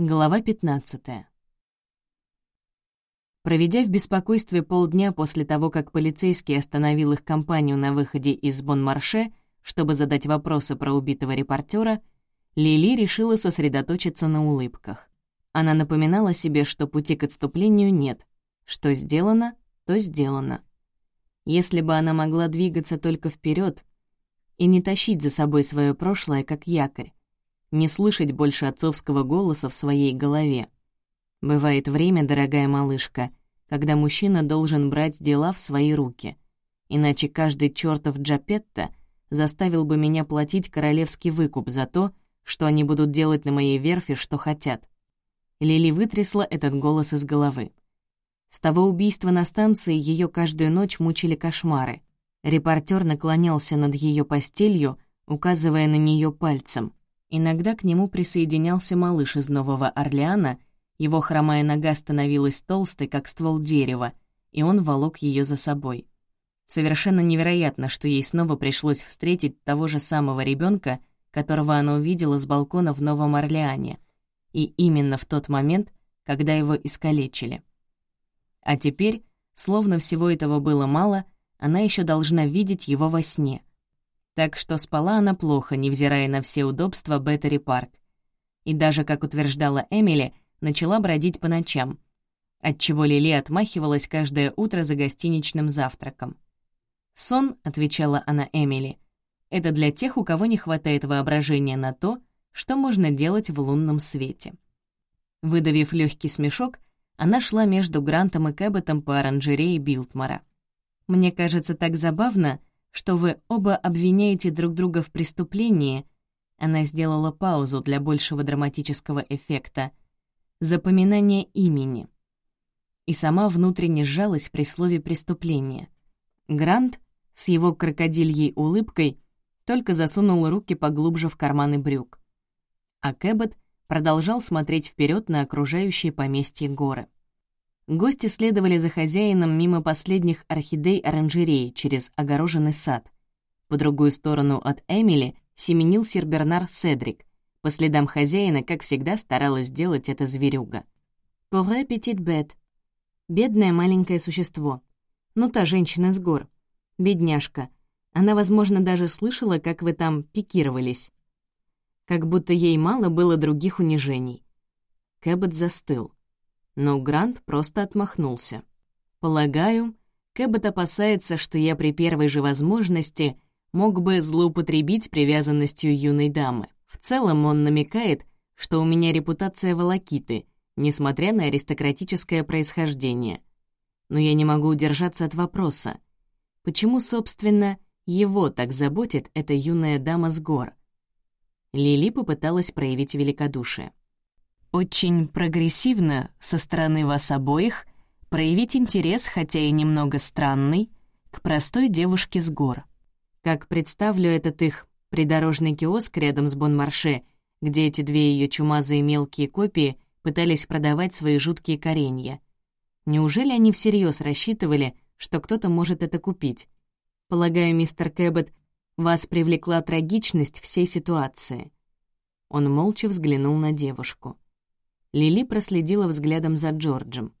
Глава 15. Проведя в беспокойстве полдня после того, как полицейский остановил их компанию на выходе из Бон-Марше, чтобы задать вопросы про убитого репортера, Лили решила сосредоточиться на улыбках. Она напоминала себе, что пути к отступлению нет. Что сделано, то сделано. Если бы она могла двигаться только вперед и не тащить за собой свое прошлое как якорь, не слышать больше отцовского голоса в своей голове. Бывает время, дорогая малышка, когда мужчина должен брать дела в свои руки. Иначе каждый чертов Джапетта заставил бы меня платить королевский выкуп за то, что они будут делать на моей верфи, что хотят. Лили вытрясла этот голос из головы. С того убийства на станции ее каждую ночь мучили кошмары. Репортер наклонялся над ее постелью, указывая на нее пальцем. Иногда к нему присоединялся малыш из Нового Орлеана, его хромая нога становилась толстой, как ствол дерева, и он волок ее за собой. Совершенно невероятно, что ей снова пришлось встретить того же самого ребенка, которого она увидела с балкона в Новом Орлеане, и именно в тот момент, когда его искалечили. А теперь, словно всего этого было мало, она еще должна видеть его во сне — так что спала она плохо, невзирая на все удобства Беттери-парк. И даже, как утверждала Эмили, начала бродить по ночам, отчего Лили отмахивалась каждое утро за гостиничным завтраком. «Сон», — отвечала она Эмили, — «это для тех, у кого не хватает воображения на то, что можно делать в лунном свете». Выдавив легкий смешок, она шла между Грантом и Кэбботом по оранжерее Билтмара. «Мне кажется так забавно», что вы оба обвиняете друг друга в преступлении, она сделала паузу для большего драматического эффекта, запоминание имени. И сама внутренне сжалась при слове «преступление». Грант с его крокодильей улыбкой только засунул руки поглубже в карманы брюк. А Кэббет продолжал смотреть вперед на окружающие поместье горы. Гости следовали за хозяином мимо последних орхидей оранжереи через огороженный сад. По другую сторону от Эмили семенил Сербернар Седрик. По следам хозяина, как всегда, старалась сделать это зверюга. «Пуре петит бет». Бедное маленькое существо. Ну, та женщина с гор. Бедняжка. Она, возможно, даже слышала, как вы там пикировались. Как будто ей мало было других унижений. Кэббет застыл но Грант просто отмахнулся. «Полагаю, Кэббет опасается, что я при первой же возможности мог бы злоупотребить привязанностью юной дамы. В целом он намекает, что у меня репутация волокиты, несмотря на аристократическое происхождение. Но я не могу удержаться от вопроса. Почему, собственно, его так заботит эта юная дама с гор? Лили попыталась проявить великодушие. Очень прогрессивно со стороны вас обоих проявить интерес, хотя и немного странный, к простой девушке с гор. Как представлю этот их придорожный киоск рядом с Бонмарше, где эти две ее чумазые мелкие копии пытались продавать свои жуткие коренья. Неужели они всерьез рассчитывали, что кто-то может это купить? Полагаю, мистер Кэббет, вас привлекла трагичность всей ситуации. Он молча взглянул на девушку. Лили проследила взглядом за Джорджем.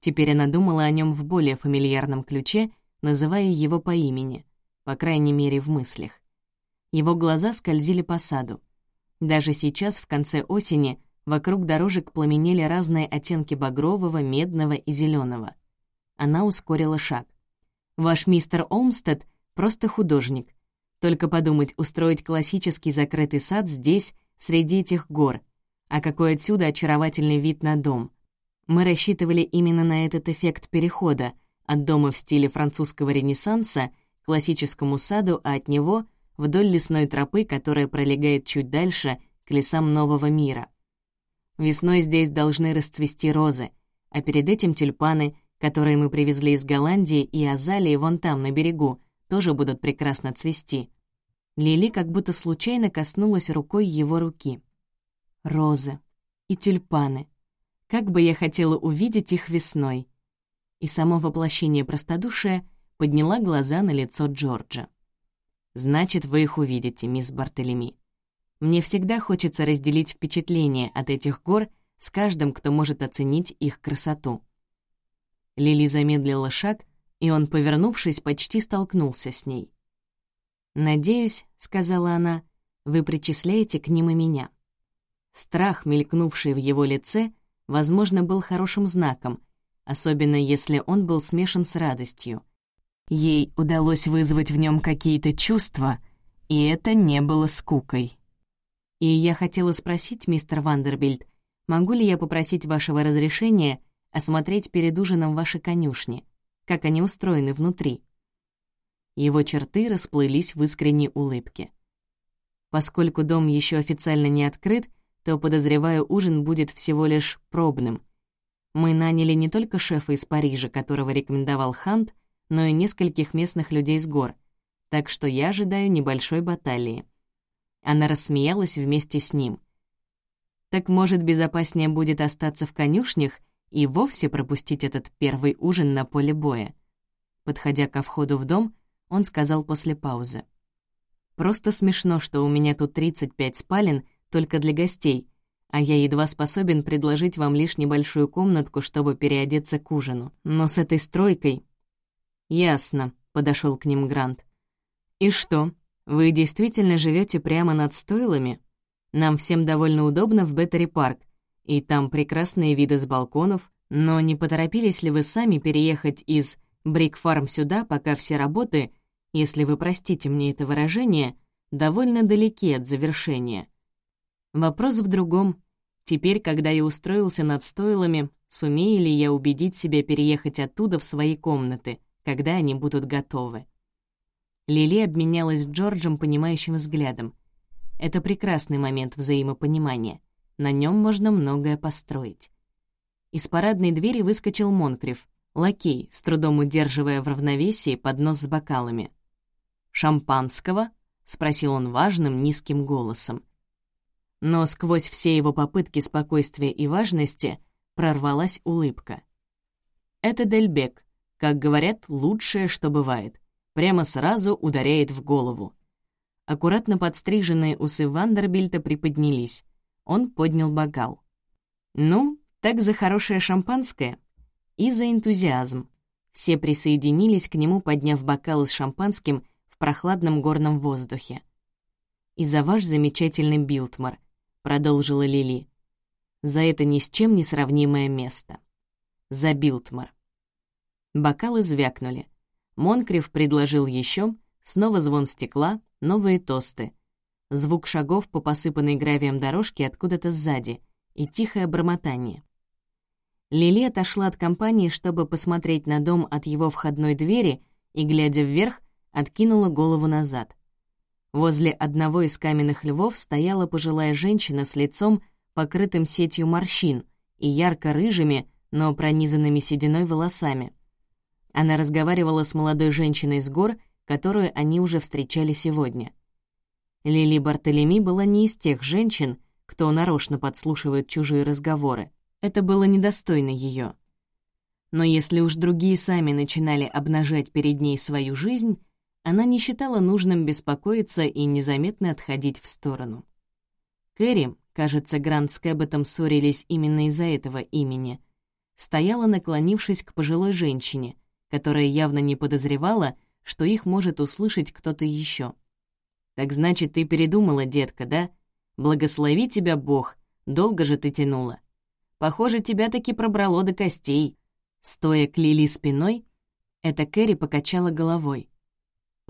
Теперь она думала о нем в более фамильярном ключе, называя его по имени, по крайней мере, в мыслях. Его глаза скользили по саду. Даже сейчас, в конце осени, вокруг дорожек пламенели разные оттенки багрового, медного и зеленого. Она ускорила шаг. «Ваш мистер Олмстед просто художник. Только подумать, устроить классический закрытый сад здесь, среди этих гор — а какой отсюда очаровательный вид на дом. Мы рассчитывали именно на этот эффект перехода от дома в стиле французского ренессанса к классическому саду, а от него — вдоль лесной тропы, которая пролегает чуть дальше к лесам нового мира. Весной здесь должны расцвести розы, а перед этим тюльпаны, которые мы привезли из Голландии, и азалии вон там, на берегу, тоже будут прекрасно цвести. Лили как будто случайно коснулась рукой его руки розы и тюльпаны. Как бы я хотела увидеть их весной. И само воплощение простодушия подняла глаза на лицо Джорджа. «Значит, вы их увидите, мисс Бартолеми. Мне всегда хочется разделить впечатление от этих гор с каждым, кто может оценить их красоту. Лили замедлила шаг, и он, повернувшись, почти столкнулся с ней. «Надеюсь», — сказала она, — «вы причисляете к ним и меня». Страх, мелькнувший в его лице, возможно, был хорошим знаком, особенно если он был смешан с радостью. Ей удалось вызвать в нем какие-то чувства, и это не было скукой. И я хотела спросить, мистер Вандербильд, могу ли я попросить вашего разрешения осмотреть перед ужином ваши конюшни, как они устроены внутри?» Его черты расплылись в искренней улыбке. Поскольку дом еще официально не открыт, то, подозреваю, ужин будет всего лишь пробным. Мы наняли не только шефа из Парижа, которого рекомендовал Хант, но и нескольких местных людей с гор, так что я ожидаю небольшой баталии. Она рассмеялась вместе с ним. «Так, может, безопаснее будет остаться в конюшнях и вовсе пропустить этот первый ужин на поле боя?» Подходя ко входу в дом, он сказал после паузы. «Просто смешно, что у меня тут 35 спален только для гостей, а я едва способен предложить вам лишь небольшую комнатку, чтобы переодеться к ужину. Но с этой стройкой...» «Ясно», — подошел к ним Грант. «И что, вы действительно живете прямо над стойлами? Нам всем довольно удобно в Беттери-парк, и там прекрасные виды с балконов, но не поторопились ли вы сами переехать из Брикфарм сюда, пока все работы, если вы простите мне это выражение, довольно далеки от завершения? Вопрос в другом. Теперь, когда я устроился над стойлами, сумею ли я убедить себя переехать оттуда в свои комнаты, когда они будут готовы? Лили обменялась с Джорджем понимающим взглядом. Это прекрасный момент взаимопонимания. На нем можно многое построить. Из парадной двери выскочил Монкрив, лакей, с трудом удерживая в равновесии поднос с бокалами. «Шампанского?» — спросил он важным, низким голосом. Но сквозь все его попытки спокойствия и важности прорвалась улыбка. «Это Дельбек, как говорят, лучшее, что бывает прямо сразу ударяет в голову. Аккуратно подстриженные усы Вандербильта приподнялись. Он поднял бокал. «Ну, так за хорошее шампанское и за энтузиазм». Все присоединились к нему, подняв бокалы с шампанским в прохладном горном воздухе. «И за ваш замечательный Билтмар», — продолжила Лили. «За это ни с чем не сравнимое место. За Билтмар». Бокалы звякнули. Монкрив предложил еще, снова звон стекла, новые тосты. Звук шагов по посыпанной гравием дорожке откуда-то сзади и тихое бормотание. Лили отошла от компании, чтобы посмотреть на дом от его входной двери и, глядя вверх, откинула голову назад. Возле одного из каменных львов стояла пожилая женщина с лицом, покрытым сетью морщин и ярко-рыжими, но пронизанными сединой волосами — она разговаривала с молодой женщиной с гор, которую они уже встречали сегодня. Лили Бартолеми была не из тех женщин, кто нарочно подслушивает чужие разговоры. Это было недостойно ее. Но если уж другие сами начинали обнажать перед ней свою жизнь, она не считала нужным беспокоиться и незаметно отходить в сторону. Кэрри, кажется, Грант с Кэбботом ссорились именно из-за этого имени, стояла, наклонившись к пожилой женщине, которая явно не подозревала, что их может услышать кто-то еще. «Так значит, ты передумала, детка, да? Благослови тебя Бог, долго же ты тянула. Похоже, тебя таки пробрало до костей». Стоя к Лили спиной, эта Кэрри покачала головой.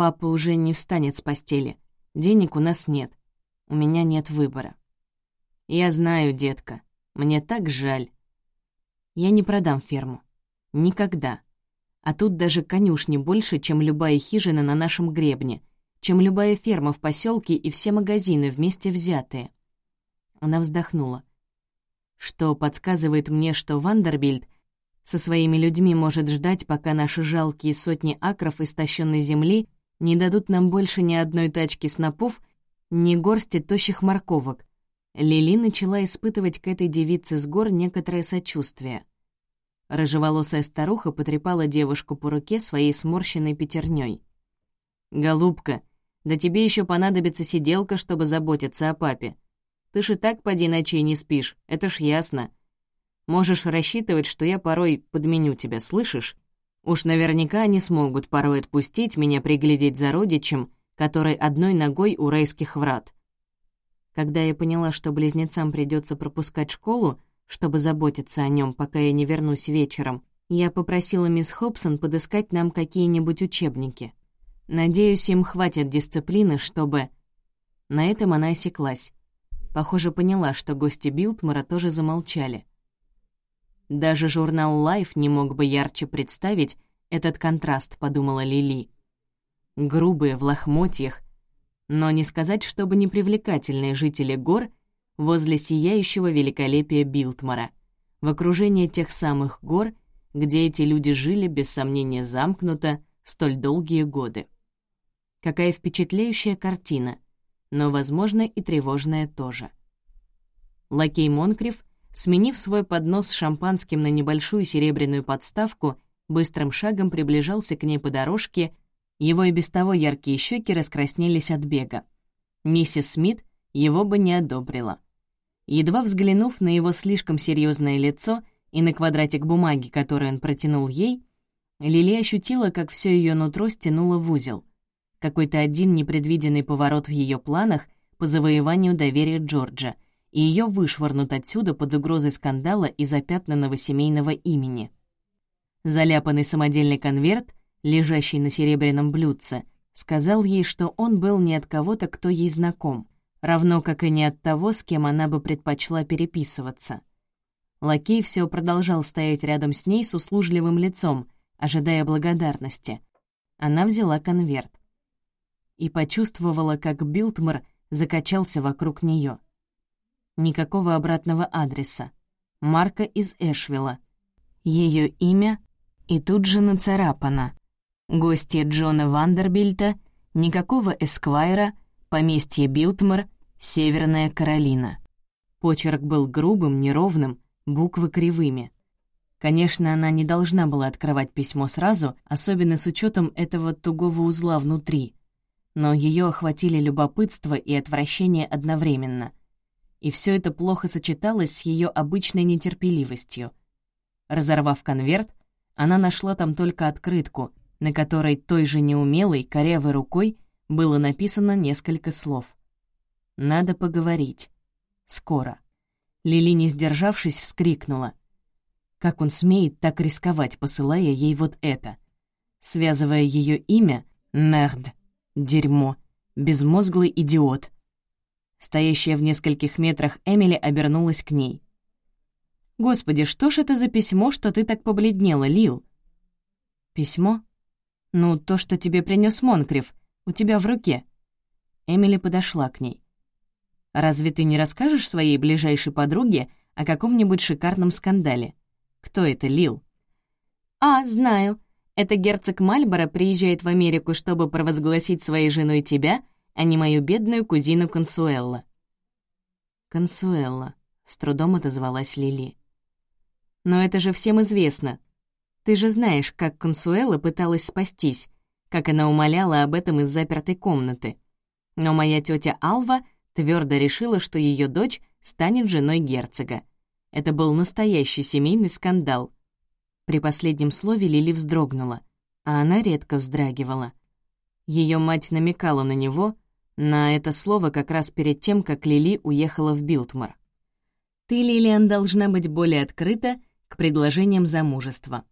«Папа уже не встанет с постели. Денег у нас нет. У меня нет выбора». «Я знаю, детка. Мне так жаль. Я не продам ферму. Никогда. А тут даже конюшни больше, чем любая хижина на нашем гребне, чем любая ферма в поселке и все магазины вместе взятые. Она вздохнула. Что подсказывает мне, что Вандербильд со своими людьми может ждать, пока наши жалкие сотни акров истощенной земли не дадут нам больше ни одной тачки снопов, ни горсти тощих морковок. Лили начала испытывать к этой девице с гор некоторое сочувствие — Рыжеволосая старуха потрепала девушку по руке своей сморщенной пятерней. «Голубка, Да тебе еще понадобится сиделка, чтобы заботиться о папе. Ты ж и так поди ночей не спишь, это ж ясно. Можешь рассчитывать, что я порой подменю тебя, слышишь? Уж наверняка они смогут порой отпустить меня приглядеть за родичем, который одной ногой у райских врат. Когда я поняла, что близнецам придется пропускать школу, чтобы заботиться о нем, пока я не вернусь вечером, я попросила мисс Хобсон подыскать нам какие-нибудь учебники. Надеюсь, им хватит дисциплины, чтобы... На этом она осеклась. Похоже, поняла, что гости Билтмора тоже замолчали. Даже журнал Life не мог бы ярче представить этот контраст, подумала Лили. Грубые, в лохмотьях, но не сказать, чтобы непривлекательные жители гор возле сияющего великолепия Билтмора, в окружении тех самых гор, где эти люди жили, без сомнения, замкнуто столь долгие годы. Какая впечатляющая картина, но, возможно, и тревожная тоже. Лакей Монкриф, сменив свой поднос с шампанским на небольшую серебряную подставку, быстрым шагом приближался к ней по дорожке, его и без того яркие щеки раскраснелись от бега. Миссис Смит его бы не одобрила. Едва взглянув на его слишком серьезное лицо и на квадратик бумаги, который он протянул ей, Лили ощутила, как все ее нутро стянуло в узел — какой-то один непредвиденный поворот в ее планах по завоеванию доверия Джорджа, и ее вышвырнут отсюда под угрозой скандала и запятнанного семейного имени. Заляпанный самодельный конверт, лежащий на серебряном блюдце, сказал ей, что он был не от кого-то, кто ей знаком, равно как и не от того, с кем она бы предпочла переписываться. Лакей все продолжал стоять рядом с ней с услужливым лицом, ожидая благодарности. Она взяла конверт и почувствовала, как Билтмор закачался вокруг нее. Никакого обратного адреса. Марка из Эшвилла. Ее имя и тут же нацарапано. Гости Джона Вандербильта, никакого эсквайра, поместье Билтмор, Северная Каролина. Почерк был грубым, неровным, буквы кривыми. Конечно, она не должна была открывать письмо сразу, особенно с учетом этого тугого узла внутри — но ее охватили любопытство и отвращение одновременно. И все это плохо сочеталось с ее обычной нетерпеливостью. Разорвав конверт, она нашла там только открытку, на которой той же неумелой, корявой рукой было написано несколько слов. «Надо поговорить. Скоро». Лили, не сдержавшись, вскрикнула. Как он смеет так рисковать, посылая ей вот это? Связывая ее имя «Мерд» Дерьмо. Безмозглый идиот. Стоящая в нескольких метрах Эмили обернулась к ней. «Господи, что ж это за письмо, что ты так побледнела, Лил?» «Письмо? Ну, то, что тебе принес Монкрив, у тебя в руке». Эмили подошла к ней. «Разве ты не расскажешь своей ближайшей подруге о каком-нибудь шикарном скандале? Кто это, Лил?» «А, знаю. Это герцог Мальборо приезжает в Америку, чтобы провозгласить своей женой тебя, а не мою бедную кузину Консуэлла». «Консуэлла», — с трудом отозвалась Лили. «Но это же всем известно. Ты же знаешь, как Консуэлла пыталась спастись, как она умоляла об этом из запертой комнаты. Но моя тетя Алва твердо решила, что ее дочь станет женой герцога. Это был настоящий семейный скандал — при последнем слове Лили вздрогнула, а она редко вздрагивала. Ее мать намекала на него, на это слово как раз перед тем, как Лили уехала в Билтмор. «Ты, Лилиан, должна быть более открыта к предложениям замужества,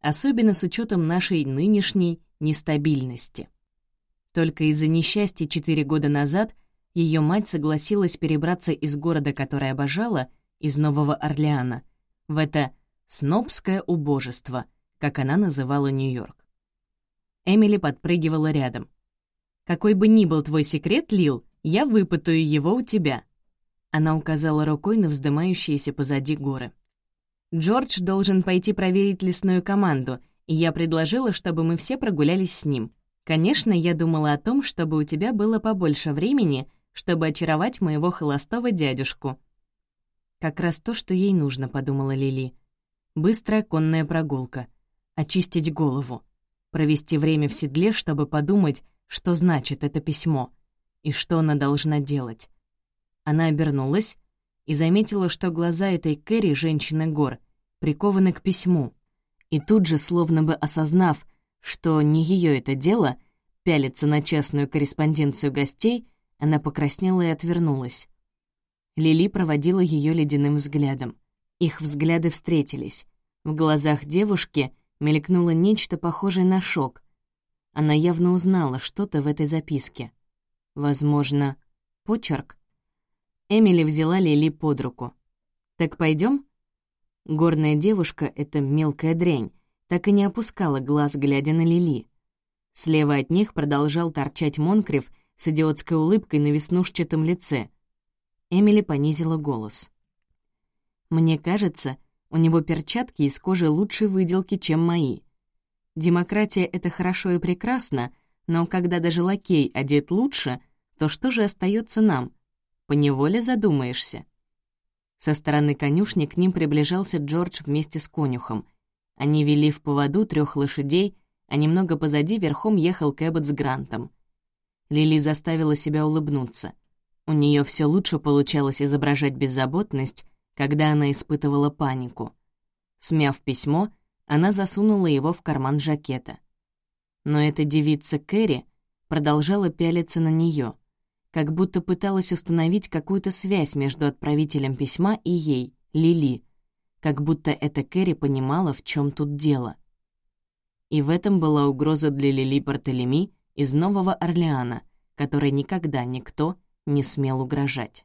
особенно с учетом нашей нынешней нестабильности». Только из-за несчастья четыре года назад ее мать согласилась перебраться из города, который обожала, из Нового Орлеана, в это «снобское убожество», как она называла Нью-Йорк. Эмили подпрыгивала рядом. «Какой бы ни был твой секрет, Лил, я выпытаю его у тебя». Она указала рукой на вздымающиеся позади горы. «Джордж должен пойти проверить лесную команду, и я предложила, чтобы мы все прогулялись с ним. Конечно, я думала о том, чтобы у тебя было побольше времени, чтобы очаровать моего холостого дядюшку». «Как раз то, что ей нужно», — подумала Лили. Быстрая конная прогулка. Очистить голову. Провести время в седле, чтобы подумать, что значит это письмо и что она должна делать. Она обернулась и заметила, что глаза этой Кэрри, женщины гор, прикованы к письму. И тут же, словно бы осознав, что не ее это дело, пялиться на частную корреспонденцию гостей, она покраснела и отвернулась. Лили проводила ее ледяным взглядом. Их взгляды встретились. В глазах девушки мелькнуло нечто похожее на шок. Она явно узнала что-то в этой записке. Возможно, почерк? Эмили взяла Лили под руку. «Так пойдем? Горная девушка, эта мелкая дрянь, так и не опускала глаз, глядя на Лили. Слева от них продолжал торчать Монкрев с идиотской улыбкой на веснушчатом лице. Эмили понизила голос. «Мне кажется, у него перчатки из кожи лучшей выделки, чем мои. Демократия — это хорошо и прекрасно, но когда даже лакей одет лучше, то что же остается нам? Поневоле задумаешься». Со стороны конюшни к ним приближался Джордж вместе с конюхом — они вели в поводу трех лошадей, а немного позади верхом ехал Кэббот с Грантом. Лили заставила себя улыбнуться. У нее все лучше получалось изображать беззаботность, когда она испытывала панику. Смяв письмо, она засунула его в карман жакета. Но эта девица Кэрри продолжала пялиться на нее, как будто пыталась установить какую-то связь между отправителем письма и ей, Лили, как будто эта Кэрри понимала, в чем тут дело. И в этом была угроза для Лили Бартолеми из Нового Орлеана, которой никогда никто не смел угрожать.